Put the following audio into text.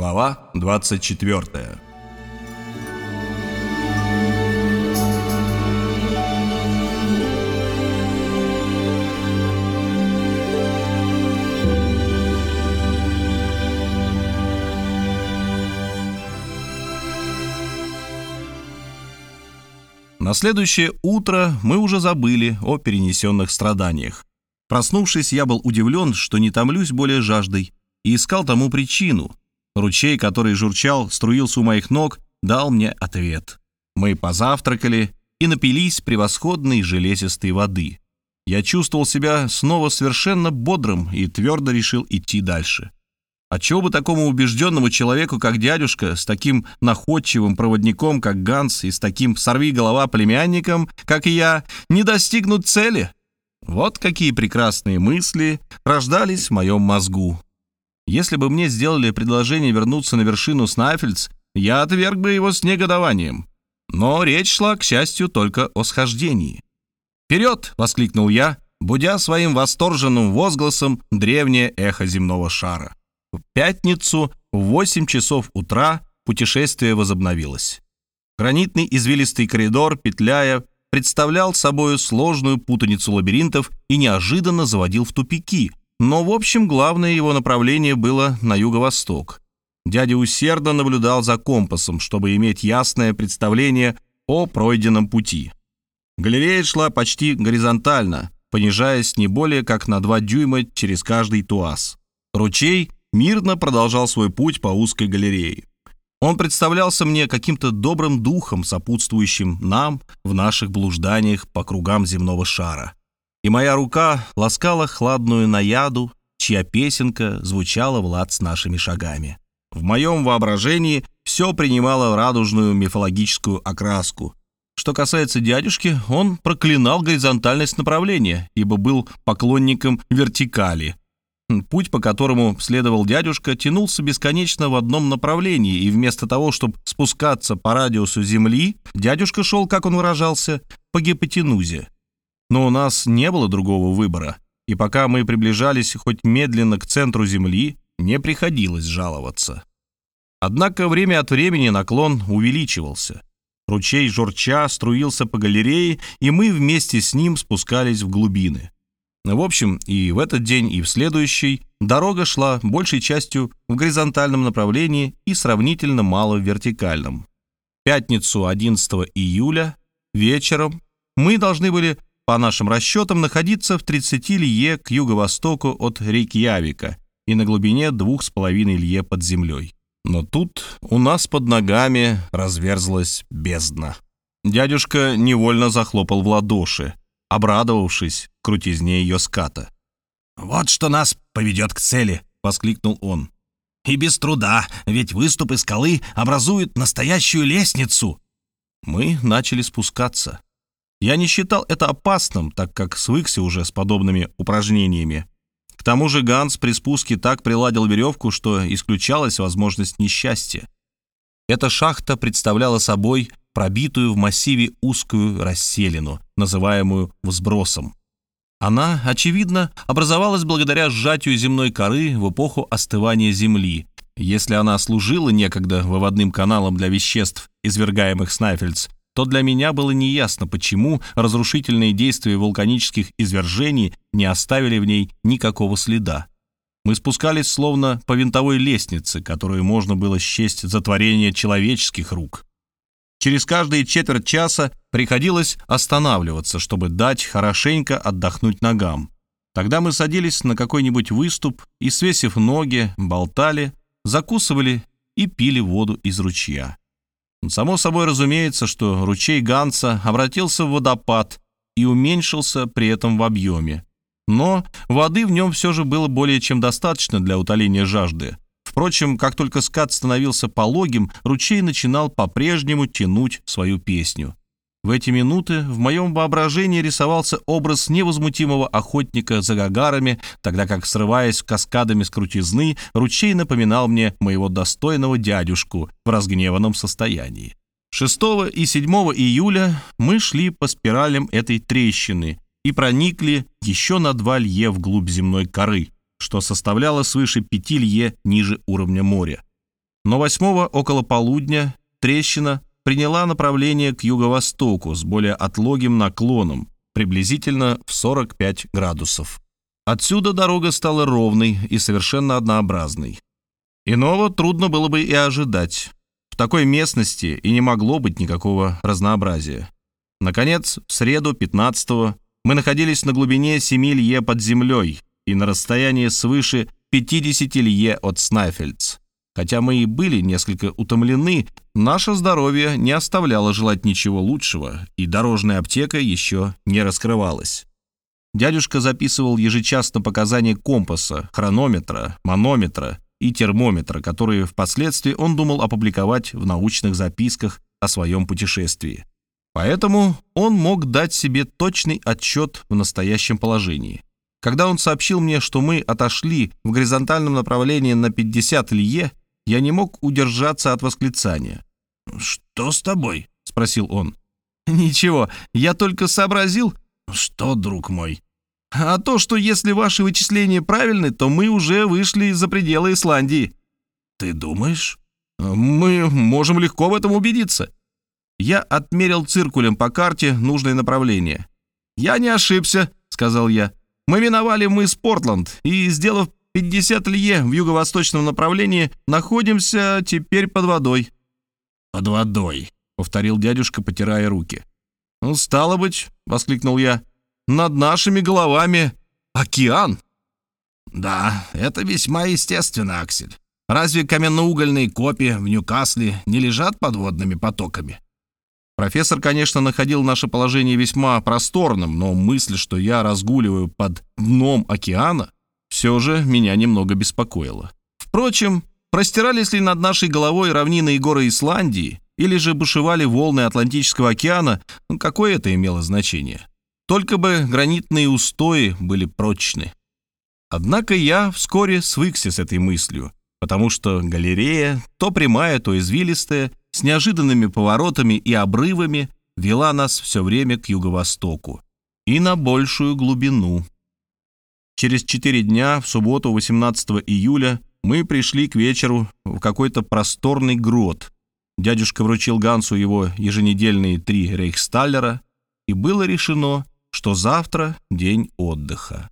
Глава 24 На следующее утро мы уже забыли о перенесенных страданиях. Проснувшись, я был удивлен, что не томлюсь более жаждой, и искал тому причину. Ручей, который журчал, струился у моих ног, дал мне ответ. Мы позавтракали и напились превосходной железистой воды. Я чувствовал себя снова совершенно бодрым и твердо решил идти дальше. А чего бы такому убежденному человеку, как дядюшка, с таким находчивым проводником, как Ганс, и с таким сорвиголова племянником, как и я, не достигнуть цели? Вот какие прекрасные мысли рождались в моем мозгу. Если бы мне сделали предложение вернуться на вершину Снайфельдс, я отверг бы его с негодованием. Но речь шла, к счастью, только о схождении. «Вперед!» — воскликнул я, будя своим восторженным возгласом древнее эхо земного шара. В пятницу в 8 часов утра путешествие возобновилось. Гранитный извилистый коридор, петляя, представлял собою сложную путаницу лабиринтов и неожиданно заводил в тупики, но, в общем, главное его направление было на юго-восток. Дядя усердно наблюдал за компасом, чтобы иметь ясное представление о пройденном пути. Галерея шла почти горизонтально, понижаясь не более как на 2 дюйма через каждый туаз. Ручей мирно продолжал свой путь по узкой галерее. Он представлялся мне каким-то добрым духом, сопутствующим нам в наших блужданиях по кругам земного шара. И моя рука ласкала хладную наяду, чья песенка звучала в лад с нашими шагами. В моем воображении все принимало радужную мифологическую окраску. Что касается дядюшки, он проклинал горизонтальность направления, ибо был поклонником вертикали, Путь, по которому следовал дядюшка, тянулся бесконечно в одном направлении, и вместо того, чтобы спускаться по радиусу Земли, дядюшка шел, как он выражался, по гипотенузе. Но у нас не было другого выбора, и пока мы приближались хоть медленно к центру Земли, не приходилось жаловаться. Однако время от времени наклон увеличивался. Ручей журча струился по галерее, и мы вместе с ним спускались в глубины. В общем, и в этот день, и в следующий дорога шла большей частью в горизонтальном направлении и сравнительно мало в вертикальном. В пятницу 11 июля вечером мы должны были, по нашим расчетам, находиться в 30 лье к юго-востоку от Рейкьявика и на глубине двух с половиной лье под землей. Но тут у нас под ногами разверзлась бездна. Дядюшка невольно захлопал в ладоши, обрадовавшись крутизне ее ската. «Вот что нас поведет к цели!» — воскликнул он. «И без труда, ведь выступы скалы образуют настоящую лестницу!» Мы начали спускаться. Я не считал это опасным, так как свыкся уже с подобными упражнениями. К тому же Ганс при спуске так приладил веревку, что исключалась возможность несчастья. Эта шахта представляла собой пробитую в массиве узкую расселину, называемую взбросом. Она, очевидно, образовалась благодаря сжатию земной коры в эпоху остывания Земли. Если она служила некогда выводным каналом для веществ, извергаемых Снайфельдс, то для меня было неясно, почему разрушительные действия вулканических извержений не оставили в ней никакого следа. Мы спускались словно по винтовой лестнице, которую можно было счесть за творение человеческих рук. Через каждые четверть часа приходилось останавливаться, чтобы дать хорошенько отдохнуть ногам. Тогда мы садились на какой-нибудь выступ и, свесив ноги, болтали, закусывали и пили воду из ручья. Само собой разумеется, что ручей Ганса обратился в водопад и уменьшился при этом в объеме. Но воды в нем все же было более чем достаточно для утоления жажды. Впрочем, как только скат становился пологим, ручей начинал по-прежнему тянуть свою песню. В эти минуты в моем воображении рисовался образ невозмутимого охотника за гагарами, тогда как, срываясь каскадами с крутизны, ручей напоминал мне моего достойного дядюшку в разгневанном состоянии. 6 и 7 июля мы шли по спиралям этой трещины и проникли еще на два лье вглубь земной коры, что составляло свыше пяти лье ниже уровня моря. Но восьмого около полудня трещина приняла направление к юго-востоку с более отлогим наклоном, приблизительно в 45 градусов. Отсюда дорога стала ровной и совершенно однообразной. Иного трудно было бы и ожидать. В такой местности и не могло быть никакого разнообразия. Наконец, в среду 15-го мы находились на глубине 7 лье под землей и на расстоянии свыше 50 лье от Снайфельдс. Хотя мы и были несколько утомлены, наше здоровье не оставляло желать ничего лучшего, и дорожная аптека еще не раскрывалась. Дядюшка записывал ежечасно показания компаса, хронометра, манометра и термометра, которые впоследствии он думал опубликовать в научных записках о своем путешествии. Поэтому он мог дать себе точный отчет в настоящем положении. Когда он сообщил мне, что мы отошли в горизонтальном направлении на 50 лье, я не мог удержаться от восклицания. «Что с тобой?» — спросил он. «Ничего, я только сообразил...» «Что, друг мой?» «А то, что если ваши вычисления правильны, то мы уже вышли за пределы Исландии». «Ты думаешь?» «Мы можем легко в этом убедиться». Я отмерил циркулем по карте нужное направление. «Я не ошибся», — сказал я. «Мы миновали мыс Портланд и, сделав 50 лье в юго-восточном направлении, находимся теперь под водой». «Под водой», — повторил дядюшка, потирая руки. «Ну, стало быть», — воскликнул я, — «над нашими головами океан». «Да, это весьма естественно, Аксель. Разве каменноугольные копии в Ньюкасле не лежат подводными потоками?» Профессор, конечно, находил наше положение весьма просторным, но мысль, что я разгуливаю под дном океана, все же меня немного беспокоила. Впрочем, простирались ли над нашей головой равнины и горы Исландии, или же бушевали волны Атлантического океана, ну, какое это имело значение? Только бы гранитные устои были прочны. Однако я вскоре свыкся с этой мыслью, потому что галерея, то прямая, то извилистая, с неожиданными поворотами и обрывами, вела нас все время к юго-востоку и на большую глубину. Через четыре дня, в субботу 18 июля, мы пришли к вечеру в какой-то просторный грот. Дядюшка вручил Гансу его еженедельные три рейхсталлера, и было решено, что завтра день отдыха.